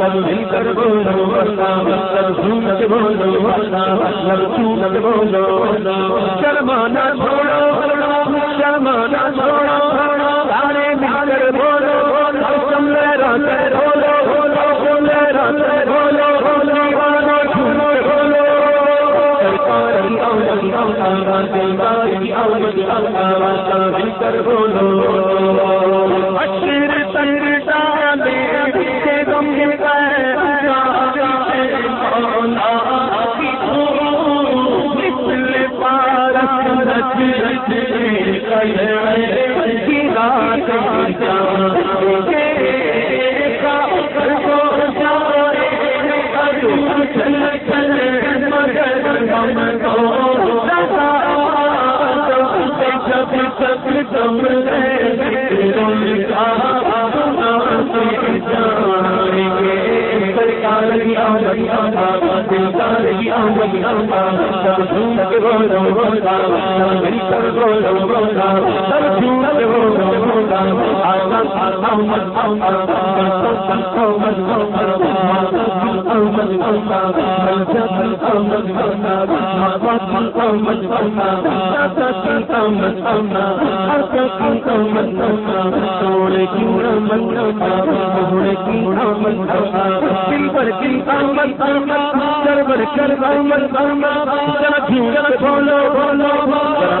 مل کر بولو سنت بولو سنت بولو شرمانا چھوڑو شرمانا چھوڑو سارے مل کر بولو میرا بولو بولو میرا کر بولو بولو سب رچ سب سب سرکار کی آمد سرکار کی آمد سب سنت بولو بولا مل کر بولو بولا سب سنت بولو بولا آمد آمد آمد آمد آمد سونے کی پر کی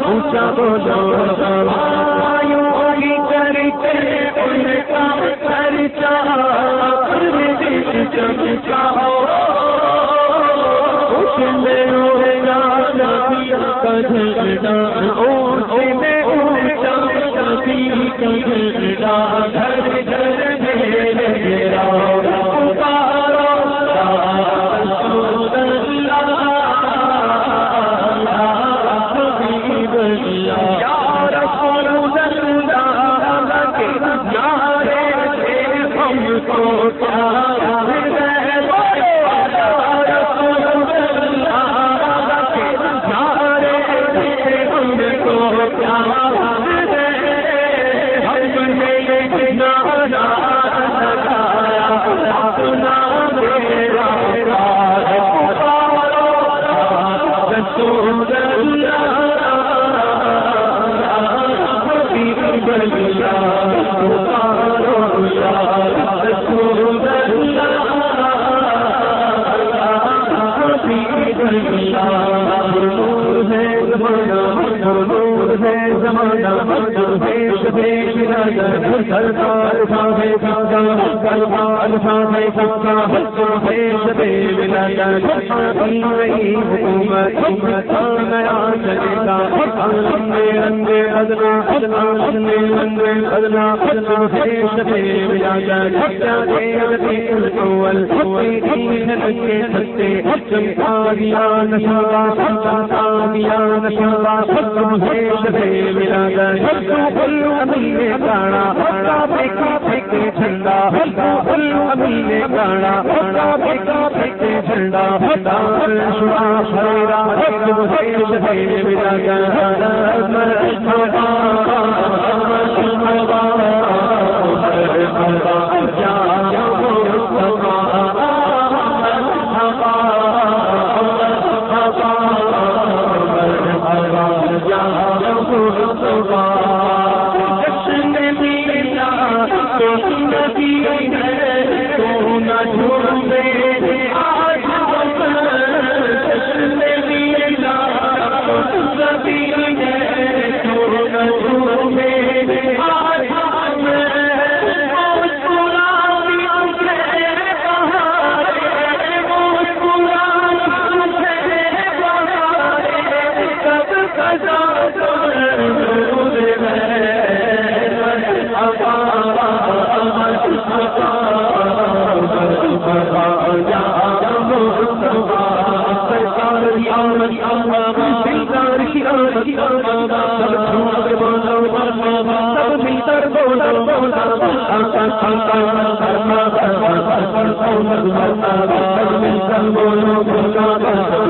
اونچا بولو کرتے ان کا خرچہ نبی کا میں گھر زمانہ مگر نور ہے زمانہ مگر پیش نیا ادنا ادنا اپنے بندے ادنا ادنا ہے شفے ملا کر حتى ربی الاول حسین کے ستے حسن آگیا نشالا حسن آگیا نشالا حسن ہے شفے ملا کر حسن فل امین گانا حسن پھیکا پھیکے جھنڈا حسن فل امین گانا حسن پھیکا پھیکے جھنڈا حسن شرا شریرا مدینے میں بولو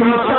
حکمت